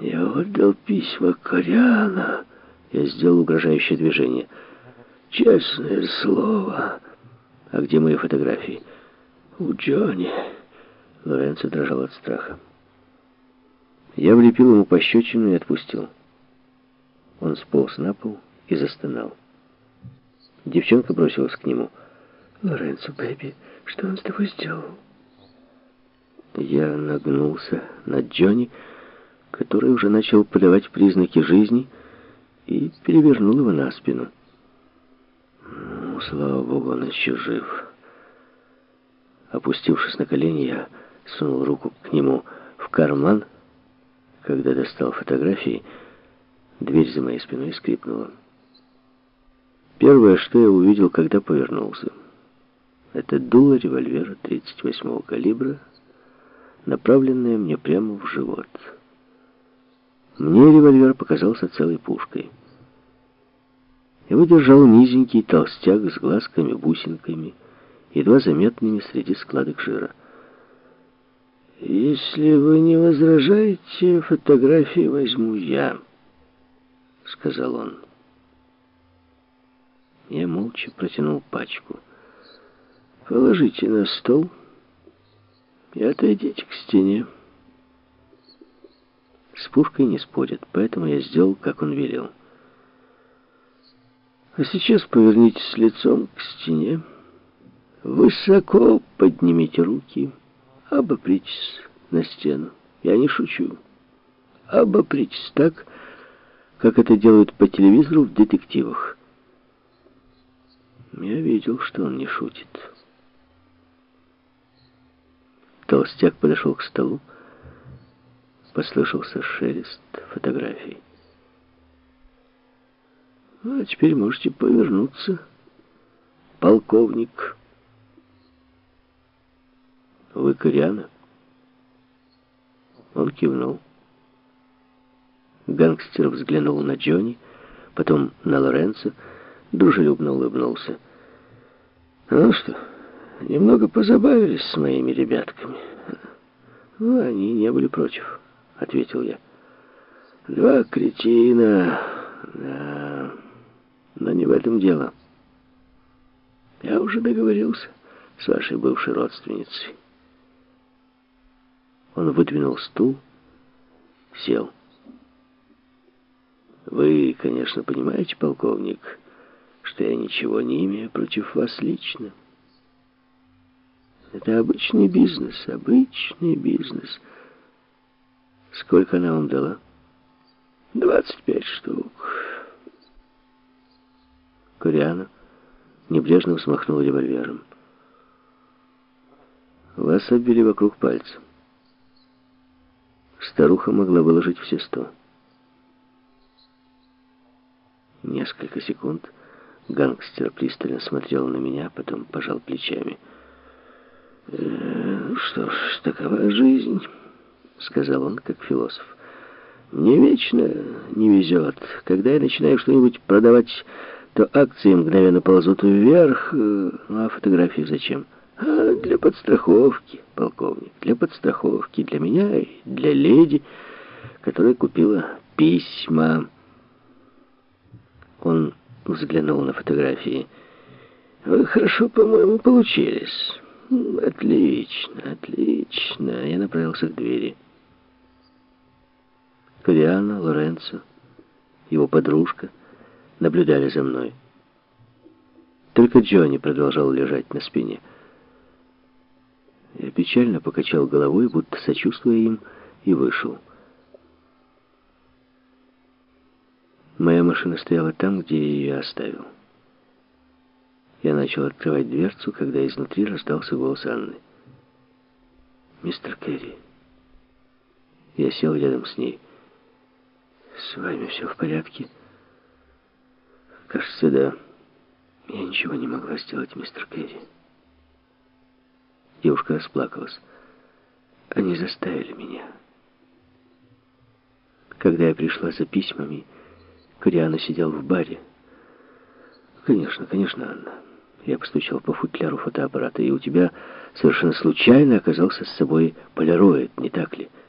Я отдал письма Кориана. Я сделал угрожающее движение. Честное слово. А где мои фотографии? У Джонни. Лоренцо дрожал от страха. Я влепил ему пощечину и отпустил. Он сполз на пол и застонал. Девчонка бросилась к нему. «Лоренцо, бэби, что он с тобой сделал?» Я нагнулся над Джонни, который уже начал подавать признаки жизни, и перевернул его на спину. Ну, слава богу, он еще жив. Опустившись на колени, я сунул руку к нему в карман. Когда достал фотографии, дверь за моей спиной скрипнула. Первое, что я увидел, когда повернулся, это дуло револьвера 38-го калибра, направленное мне прямо в живот. Мне револьвер показался целой пушкой. Его держал низенький толстяк с глазками-бусинками, едва заметными среди складок жира. «Если вы не возражаете, фотографии возьму я», — сказал он. Я молча протянул пачку. «Положите на стол и отойдите к стене». С пушкой не спорят, поэтому я сделал, как он велел. А сейчас повернитесь лицом к стене. Высоко поднимите руки. Обопритесь на стену. Я не шучу. Обопритесь так, как это делают по телевизору в детективах. Я видел, что он не шутит. Толстяк подошел к столу. Послышался шелест фотографий. Ну, а теперь можете повернуться, полковник. Вы Кориана? Он кивнул. Гангстер взглянул на Джонни, потом на Лоренцо, дружелюбно улыбнулся. Ну что, немного позабавились с моими ребятками. Ну, они не были против, ответил я. Два кретина, да... Но не в этом дело. Я уже договорился с вашей бывшей родственницей. Он выдвинул стул, сел. Вы, конечно, понимаете, полковник, что я ничего не имею против вас лично. Это обычный бизнес, обычный бизнес. Сколько она вам дала? Двадцать пять штук. Кориана небрежно взмахнул револьвером. Вас обвели вокруг пальца. Старуха могла выложить все сто. Несколько секунд гангстер пристально смотрел на меня, потом пожал плечами. «Э, «Что ж, такова жизнь», — сказал он, как философ. «Мне вечно не везет. Когда я начинаю что-нибудь продавать то акции мгновенно ползут вверх. Ну, а фотографии зачем? А для подстраховки, полковник, для подстраховки, для меня и для леди, которая купила письма. Он взглянул на фотографии. Вы хорошо, по-моему, получились. Отлично, отлично. Я направился к двери. Кориана, Лоренцо, его подружка — наблюдали за мной. Только Джонни продолжал лежать на спине. Я печально покачал головой, будто сочувствуя им, и вышел. Моя машина стояла там, где я ее оставил. Я начал открывать дверцу, когда изнутри раздался голос Анны. «Мистер Керри». Я сел рядом с ней. «С вами все в порядке?» Кажется, да. Я ничего не могла сделать, мистер Керри. Девушка расплакалась. Они заставили меня. Когда я пришла за письмами, Кориана сидел в баре. Конечно, конечно, Анна. Я постучал по футляру фотоаппарата, и у тебя совершенно случайно оказался с собой полироид, не так ли?